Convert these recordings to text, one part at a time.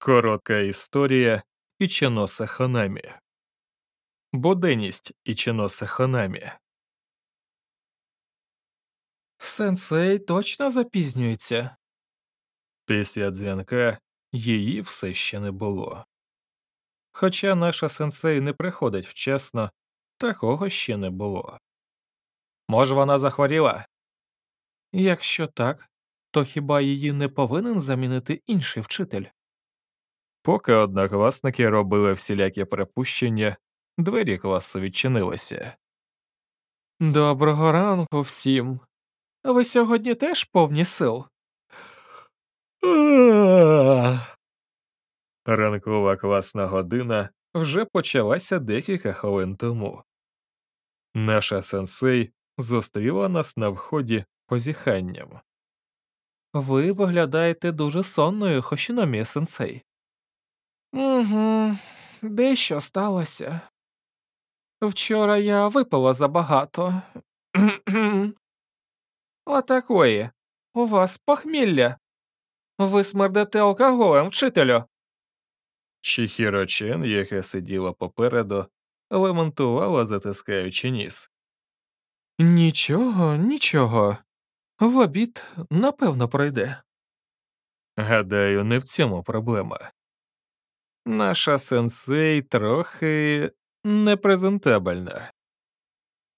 Коротка історія Іченоса Ханамі. Буденність Іченоса Ханамі. Сенсей точно запізнюється. Після дзвінка її все ще не було. Хоча наша сенсей не приходить вчасно, такого ще не було. Може, вона захворіла? Якщо так, то хіба її не повинен замінити інший вчитель? Поки однокласники робили всілякі припущення, двері класу відчинилися. Доброго ранку всім. Ви сьогодні теж повні сил? Ранкова класна година вже почалася декілька хвилин тому. Наша сенсей зустріла нас на вході позіханням. Ви виглядаєте дуже сонною, Хошіномі сенсей. Угу, дещо сталося. Вчора я випила забагато. Отакої. У вас похмілля. Ви смердите алкоголем, вчителю. Чіхіро Чен, яка сиділа попереду, лементувала, затискаючи ніс. Нічого, нічого. В обід напевно пройде. Гадаю, не в цьому проблема. Наша сенсей трохи непрезентабельна.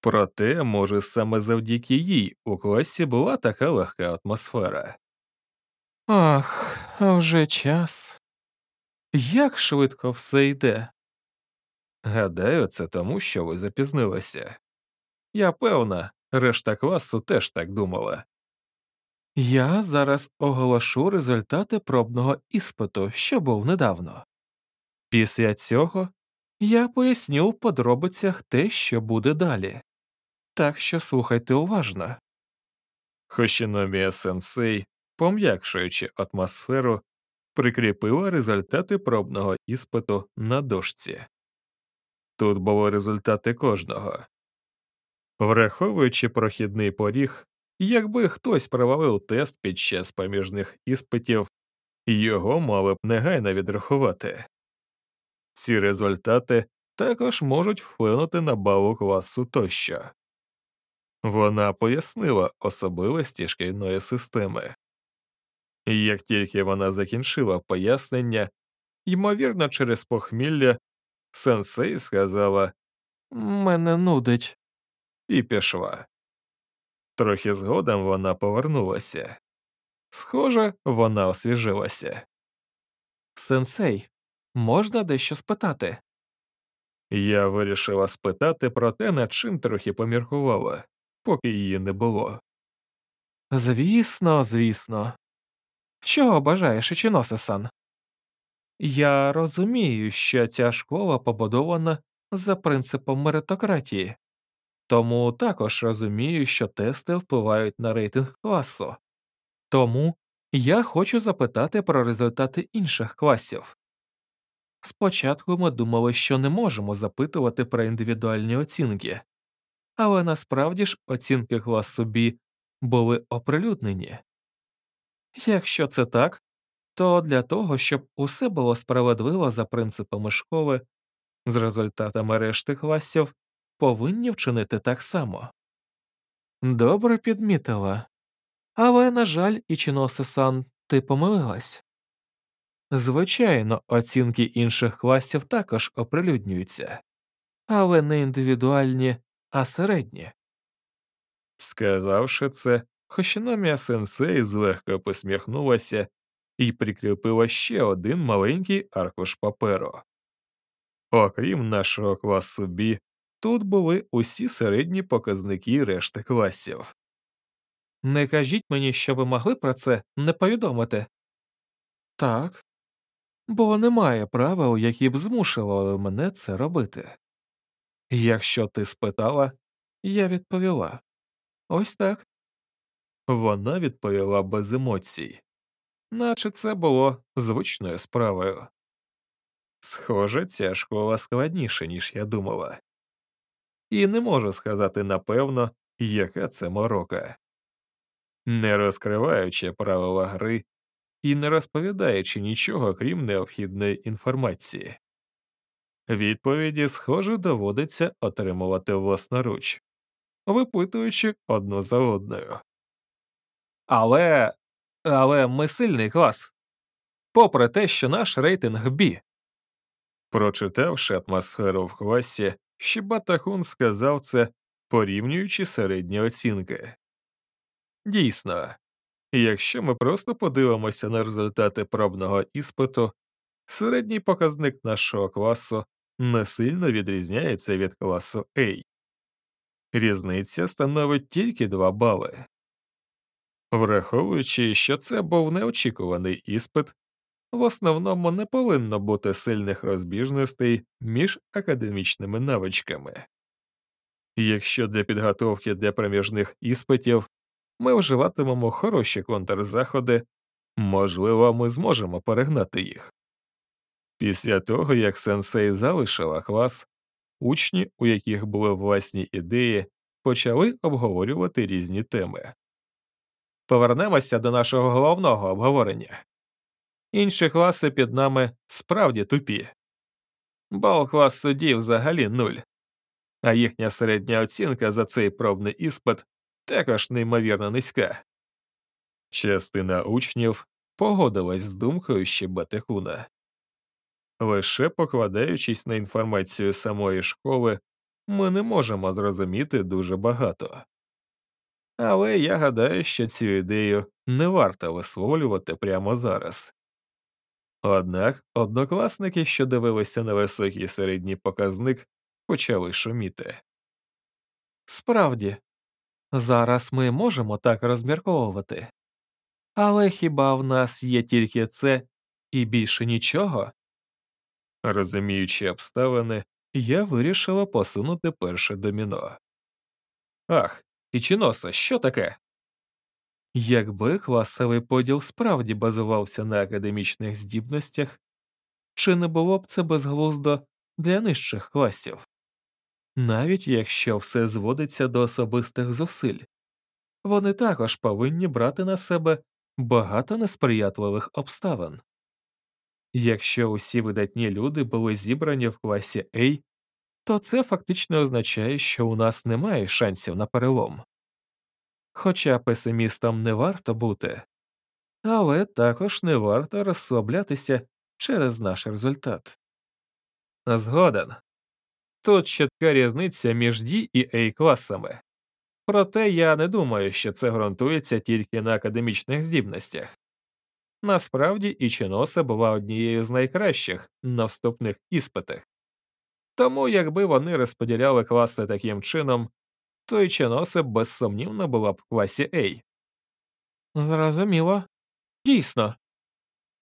Проте, може, саме завдяки їй у класі була така легка атмосфера. Ах, а вже час. Як швидко все йде. Гадаю, це тому, що ви запізнилися. Я певна, решта класу теж так думала. Я зараз оголошу результати пробного іспиту, що був недавно. Після цього я поясню в подробицях те, що буде далі. Так що слухайте уважно. Хошіномія сенсей, пом'якшуючи атмосферу, прикріпила результати пробного іспиту на дошці. Тут були результати кожного. Враховуючи прохідний поріг, якби хтось провалив тест під час поміжних іспитів, його мали б негайно відрахувати. Ці результати також можуть вплинути на балу класу тощо. Вона пояснила особливості шкільної системи. Як тільки вона закінчила пояснення, ймовірно, через похмілля, сенсей сказала Мене нудить. і пішла. Трохи згодом вона повернулася. Схоже, вона освіжилася. Сенсей, можна дещо спитати? Я вирішила спитати про те, над чим трохи поміркувала, поки її не було. Звісно, звісно. Чого бажаєш, Ічіносе-сан? Я розумію, що ця школа побудована за принципом меритократії, тому також розумію, що тести впливають на рейтинг класу. Тому я хочу запитати про результати інших класів. Спочатку ми думали, що не можемо запитувати про індивідуальні оцінки, але насправді ж оцінки класу B були оприлюднені. Якщо це так, то для того, щоб усе було справедливо за принципами школи, з результатами решти класів повинні вчинити так само. Добре підмітила. Але, на жаль, Ічіносе-сан, ти помилилась. Звичайно, оцінки інших класів також оприлюднюються, але не індивідуальні, а середні. Сказавши це, Хошіномія сенсей злегка посміхнулася і прикріпила ще один маленький аркуш паперу. Окрім нашого класу Бі, тут були усі середні показники решти класів. Не кажіть мені, що ви могли про це не повідомити. Так, бо немає правил, які б змушували мене це робити. Якщо ти спитала, я відповіла ось так. Вона відповіла без емоцій, наче це було звичною справою. Схоже, ця школа складніша, ніж я думала, і не можу сказати напевно, яка це морока. Не розкриваючи правила гри, і не розповідаючи нічого, крім необхідної інформації. Відповіді, схоже, доводиться отримувати власноруч, випитуючи одну за одною. Але. але ми сильний клас. Попри те, що наш рейтинг бі. Прочитавши атмосферу в класі, Щебатахун сказав це, порівнюючи середні оцінки. Дійсно, якщо ми просто подивимося на результати пробного іспиту, середній показник нашого класу не сильно відрізняється від класу A. Різниця становить тільки 2 бали. Враховуючи, що це був неочікуваний іспит, в основному не повинно бути сильних розбіжностей між академічними навичками. Якщо для підготовки для проміжних іспитів ми вживатимемо хороші контрзаходи, можливо, ми зможемо перегнати їх. Після того, як сенсей залишила клас, учні, у яких були власні ідеї, почали обговорювати різні теми. Повернемося до нашого головного обговорення. Інші класи під нами справді тупі. Бал клас судді взагалі нуль, а їхня середня оцінка за цей пробний іспит також неймовірно низька. Частина учнів погодилась з думкою Щебетикуна. Лише покладаючись на інформацію самої школи, ми не можемо зрозуміти дуже багато. Але я гадаю, що цю ідею не варто висловлювати прямо зараз. Однак однокласники, що дивилися на високий середній показник, почали шуміти. Справді, зараз ми можемо так розмірковувати, але хіба в нас є тільки це і більше нічого? Розуміючи обставини, я вирішила посунути перше доміно. Ах, і Чіноса, що таке? Якби класовий поділ справді базувався на академічних здібностях, чи не було б це безглуздо для нижчих класів? Навіть якщо все зводиться до особистих зусиль, вони також повинні брати на себе багато несприятливих обставин. Якщо усі видатні люди були зібрані в класі A, то це фактично означає, що у нас немає шансів на перелом. Хоча песимістом не варто бути, але також не варто розслаблятися через наш результат. Згоден. Тут чітка різниця між D і A класами, проте я не думаю, що це ґрунтується тільки на академічних здібностях. Насправді Ічіноса була однією з найкращих на вступних іспитах, тому якби вони розподіляли класи таким чином, то Ічіноса безсумнівно була б в класі A. Зрозуміло. Дійсно.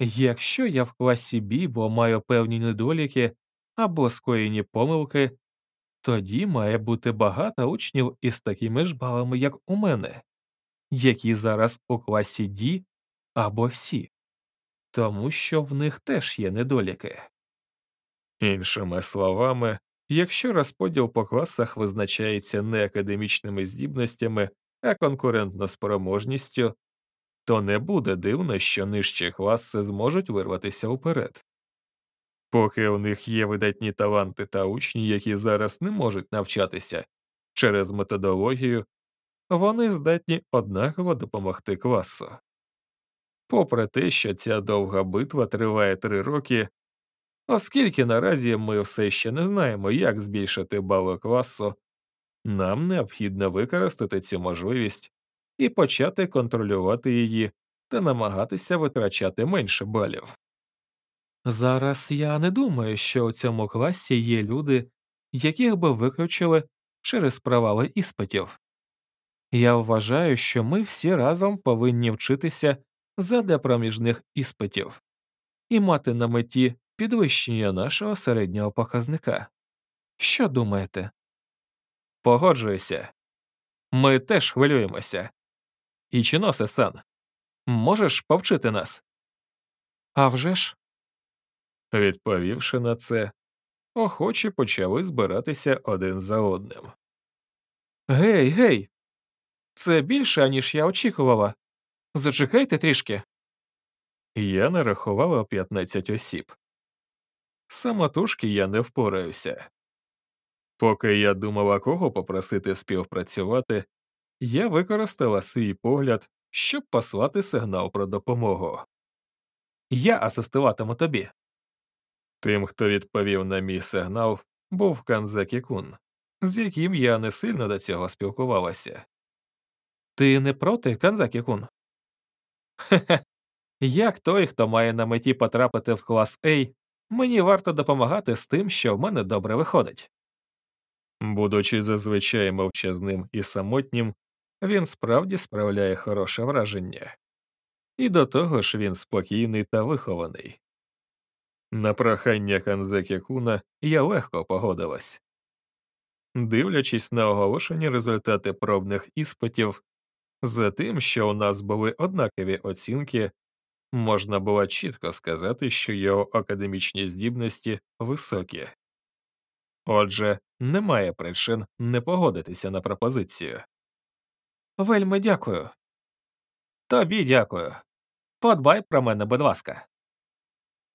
Якщо я в класі B, бо маю певні недоліки або скоєні помилки, тоді має бути багато учнів із такими ж балами, як у мене, які зараз у класі D або C, тому що в них теж є недоліки. Іншими словами, якщо розподіл по класах визначається не академічними здібностями, а конкурентно спроможністю, то не буде дивно, що нижчі класи зможуть вирватися вперед. Поки у них є видатні таланти та учні, які зараз не можуть навчатися через методологію, вони здатні однаково допомогти класу. Попри те, що ця довга битва триває три роки, оскільки наразі ми все ще не знаємо, як збільшити бали класу, нам необхідно використати цю можливість і почати контролювати її та намагатися витрачати менше балів. Зараз я не думаю, що у цьому класі є люди, яких би виключили через провали іспитів. Я вважаю, що ми всі разом повинні вчитися задля проміжних іспитів і мати на меті підвищення нашого середнього показника. Що думаєте? Погоджуюся. Ми теж хвилюємося. І Чіносе сан, можеш повчити нас? «А вже ж!» Відповівши на це, охочі почали збиратися один за одним. Гей, гей, це більше, ніж я очікувала. Зачекайте трішки. Я нарахувала 15 осіб. Самотужки я не впораюся. Поки я думала, кого попросити співпрацювати, я використала свій погляд, щоб послати сигнал про допомогу. Я асистуватиму тобі. Тим, хто відповів на мій сигнал, був Канзакі Кун, з яким я не сильно до цього спілкувалася. Ти не проти, Канзакі Кун? Хе-хе. Як той, хто має на меті потрапити в клас А, мені варто допомагати з тим, що в мене добре виходить. Будучи зазвичай мовчазним і самотнім, він справді справляє хороше враження. І до того ж він спокійний та вихований. На прохання Канзекі Куна я легко погодилась. Дивлячись на оголошені результати пробних іспитів, за тим, що у нас були однакові оцінки, можна було чітко сказати, що його академічні здібності високі. Отже, немає причин не погодитися на пропозицію. Вельми дякую. Тобі дякую. Подбай про мене, будь ласка.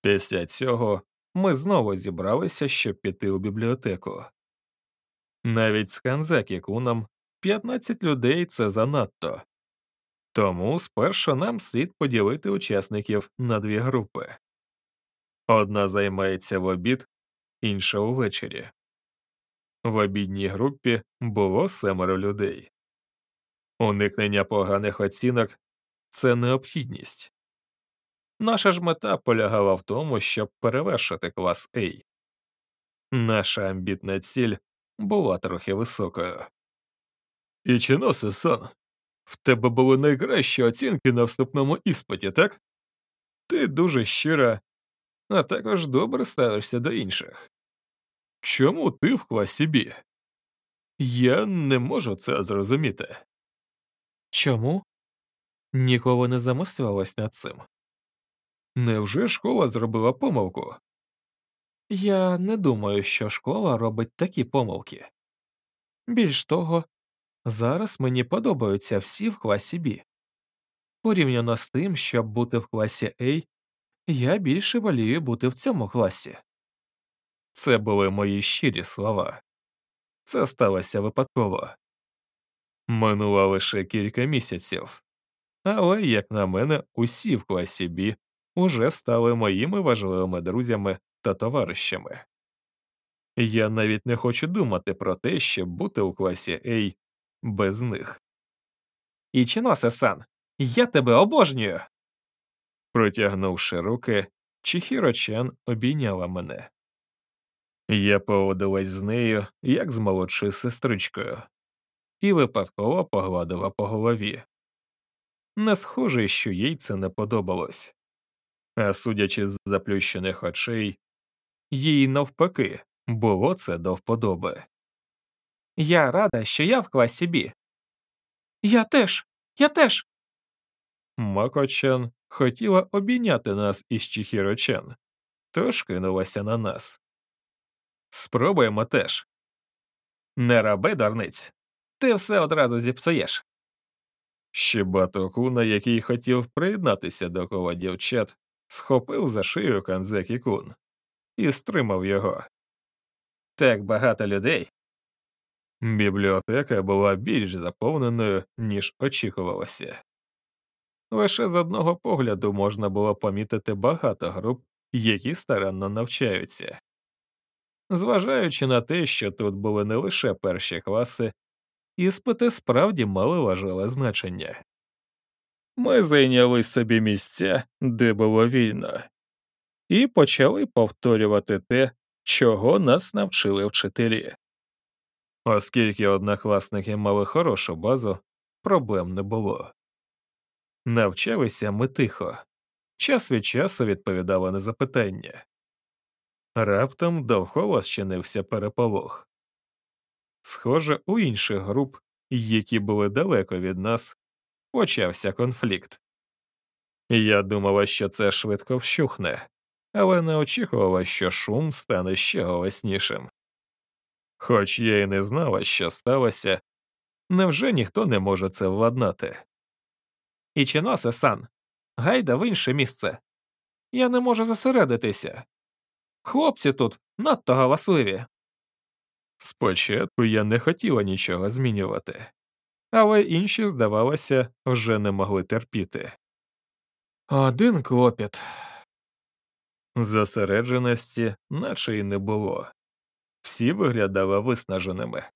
Після цього ми знову зібралися, щоб піти у бібліотеку. Навіть з Канзакі куном 15 людей це занадто. Тому спершу нам слід поділити учасників на дві групи одна займається в обід, інша увечері. В обідній групі було семеро людей. Уникнення поганих оцінок це необхідність. Наша ж мета полягала в тому, щоб перевершити клас А. Наша амбітна ціль була трохи високою. Ічіносе сан, в тебе були найкращі оцінки на вступному іспиті, так? Ти дуже щира, а також добре ставишся до інших. Чому ти в класі Бі? Я не можу це зрозуміти. Чому? Ніколи не замислювалась над цим. Невже школа зробила помилку? Я не думаю, що школа робить такі помилки. Більш того, зараз мені подобаються всі в класі Б. Порівняно з тим, щоб бути в класі А, я більше волію бути в цьому класі. Це були мої щирі слова. Це сталося випадково. Минуло лише кілька місяців, але, як на мене, усі в класі Б уже стали моїми важливими друзями та товаришами. Я навіть не хочу думати про те, щоб бути у класі А без них. Ічіносе сан, я тебе обожнюю. Протягнувши руки, Чихіро-чан обійняла мене. Я поводилась з нею, як з молодшою сестричкою, і випадково погладила по голові. Не схоже, що їй це не подобалось. А судячи з заплющених очей, їй навпаки було це до вподоби. Я рада, що я в класі Б. Я теж, я теж. Макочан хотіла обійняти нас із Чихірочан, тож кинулася на нас. Спробуємо теж. Не раби, дарниць. Ти все одразу зіпсуєш. Щебато куна, який хотів приєднатися до кола дівчат, схопив за шию Канзекі кун і стримав його. Так багато людей. Бібліотека була більш заповненою, ніж очікувалося. Лише з одного погляду можна було помітити багато груп, які старанно навчаються. Зважаючи на те, що тут були не лише перші класи, іспити справді мали важливе значення. Ми зайняли собі місця, де було вільно, і почали повторювати те, чого нас навчили вчителі. Оскільки однокласники мали хорошу базу, проблем не було. Навчалися ми тихо, час від часу відповідали на запитання. Раптом довкола щинився переполох. Схоже, у інших груп, які були далеко від нас, почався конфлікт. Я думала, що це швидко вщухне, але не очікувала, що шум стане ще голоснішим. Хоч я й не знала, що сталося, невже ніхто не може це владнати? Ічіносе сан, гайда в інше місце. Я не можу зосередитися. Хлопці тут надто галасливі. Спочатку я не хотіла нічого змінювати, але інші, здавалося, вже не могли терпіти. Один клопіт. Зосередженості, наче й не було. Всі виглядали виснаженими.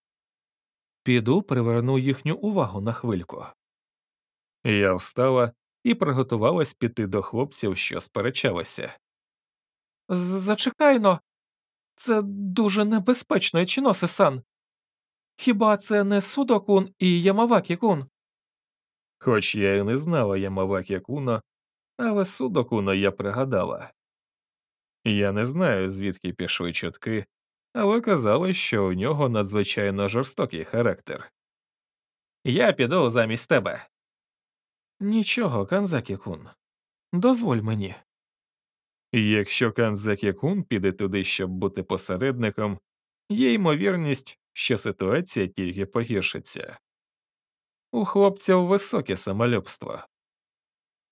Піду приверну їхню увагу на хвильку. Я встала і приготувалась піти до хлопців, що сперечалися. Зачекайно, це дуже небезпечно, Ічіносе-сан. Хіба це не Судокун і Ямавакі-кун? Хоч я і не знала Ямавакі Куно, але Судокуно я пригадала. Я не знаю, звідки пішли чутки, але казали, що у нього надзвичайно жорстокий характер. Я піду замість тебе. Нічого, Канзакі-кун. Дозволь мені. Якщо Канзакі Кун піде туди, щоб бути посередником, є ймовірність, що ситуація тільки погіршиться. У хлопців високе самолюбство.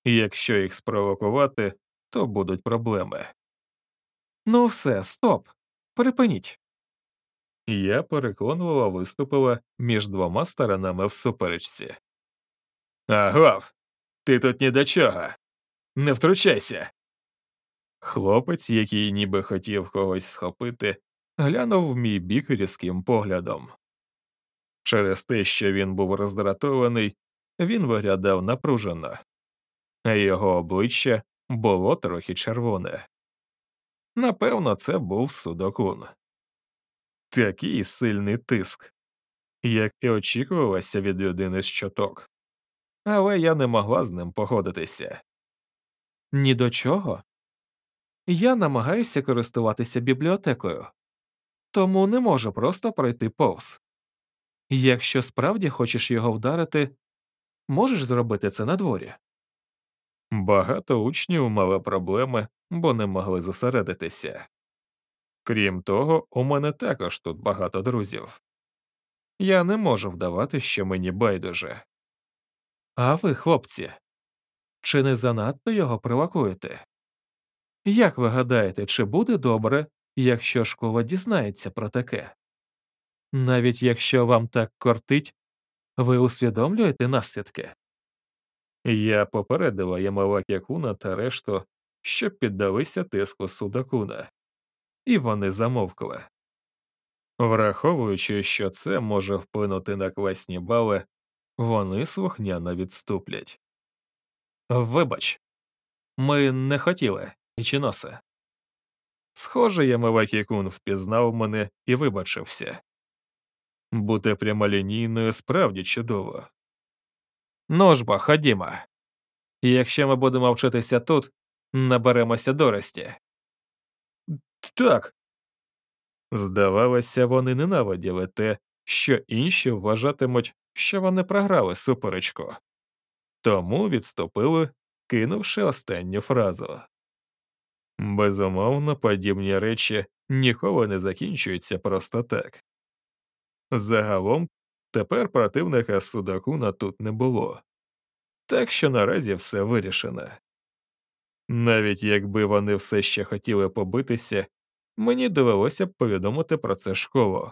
Якщо їх спровокувати, то будуть проблеми. Ну все, стоп. Припиніть. Я переконливо виступила між двома сторонами в суперечці. Агов, ти тут ні до чого. Не втручайся. Хлопець, який ніби хотів когось схопити, глянув в мій бік різким поглядом. Через те, що він був роздратований, він виглядав напружено, а його обличчя було трохи червоне. Напевно, це був судокун. Такий сильний тиск, як і очікувалося від людини з чоток. Але я не могла з ним погодитися. Ні до чого. Я намагаюся користуватися бібліотекою, тому не можу просто пройти повз. Якщо справді хочеш його вдарити, можеш зробити це на дворі. Багато учнів мали проблеми, бо не могли зосередитися. Крім того, у мене також тут багато друзів. Я не можу вдавати, що мені байдуже. А ви, хлопці, чи не занадто його провокуєте? Як ви гадаєте, чи буде добре, якщо школа дізнається про таке? Навіть якщо вам так кортить, ви усвідомлюєте наслідки? Я попередила Ямавакі Куна та решту, щоб піддалися тиску Судакуна, і вони замовкли. Враховуючи, що це може вплинути на класні бали, вони слухняно відступлять. Вибач, ми не хотіли, Ічіносе. Схоже, Ямавакі Кун впізнав мене і вибачився. Бути прямолінійною справді чудово. Ну ж бо, ходімо. Якщо ми будемо вчитися тут, наберемося дорості. Так. Здавалося, вони ненавиділи те, що інші вважатимуть, що вони програли суперечку, тому відступили, кинувши останню фразу. Безумовно, подібні речі ніколи не закінчуються просто так. Загалом, тепер противника Судакуна тут не було, так що наразі все вирішено. Навіть якби вони все ще хотіли побитися, мені довелося б повідомити про це школу,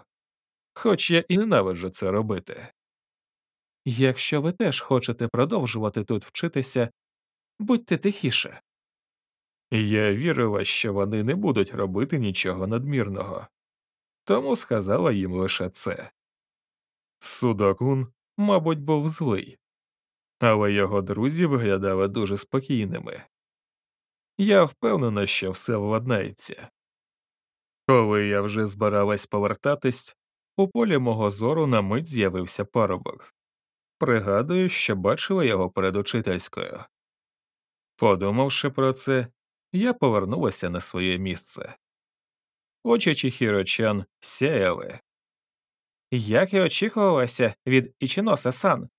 хоч я і ненавиджу це робити. Якщо ви теж хочете продовжувати тут вчитися, будьте тихіше. Я вірила, що вони не будуть робити нічого надмірного, тому сказала їм лише це. Судокун, мабуть, був злий, але його друзі виглядали дуже спокійними. Я впевнена, що все владнається. Коли я вже збиралась повертатись, у полі мого зору на мить з'явився парубок. Пригадую, що бачила його перед учительською. Подумавши про це, я повернулася на своє місце. Очі Чіхіро-чан сяяли. Як і очікувалося від Ічіноса сан.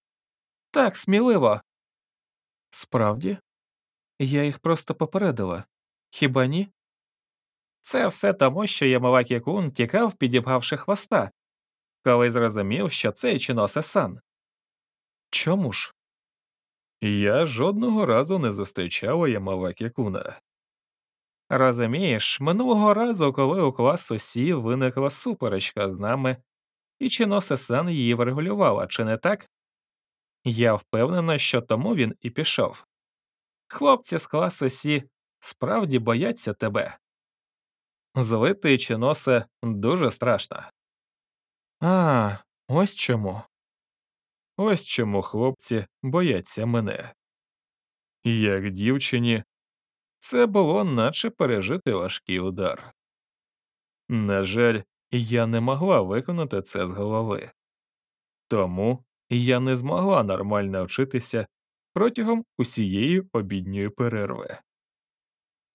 Так сміливо. Справді, я їх просто попередила. Хіба ні? Це все тому, що Ямавакі кун тікав, підібгавши хвоста, коли зрозумів, що це Ічіноса сан. Чому ж? Я жодного разу не зустрічала Ямавакі Куна. Розумієш, минулого разу, коли у класу Сі виникла суперечка з нами, і Чиносе сан її врегулювала, чи не так? Я впевнена, що тому він і пішов. Хлопці з класу Сі справді бояться тебе. Злити Чиносе дуже страшно. А, ось чому. Ось чому хлопці бояться мене. Як дівчині, це було наче пережити важкий удар. На жаль, я не могла виконати це з голови, тому я не змогла нормально вчитися протягом усієї обідньої перерви.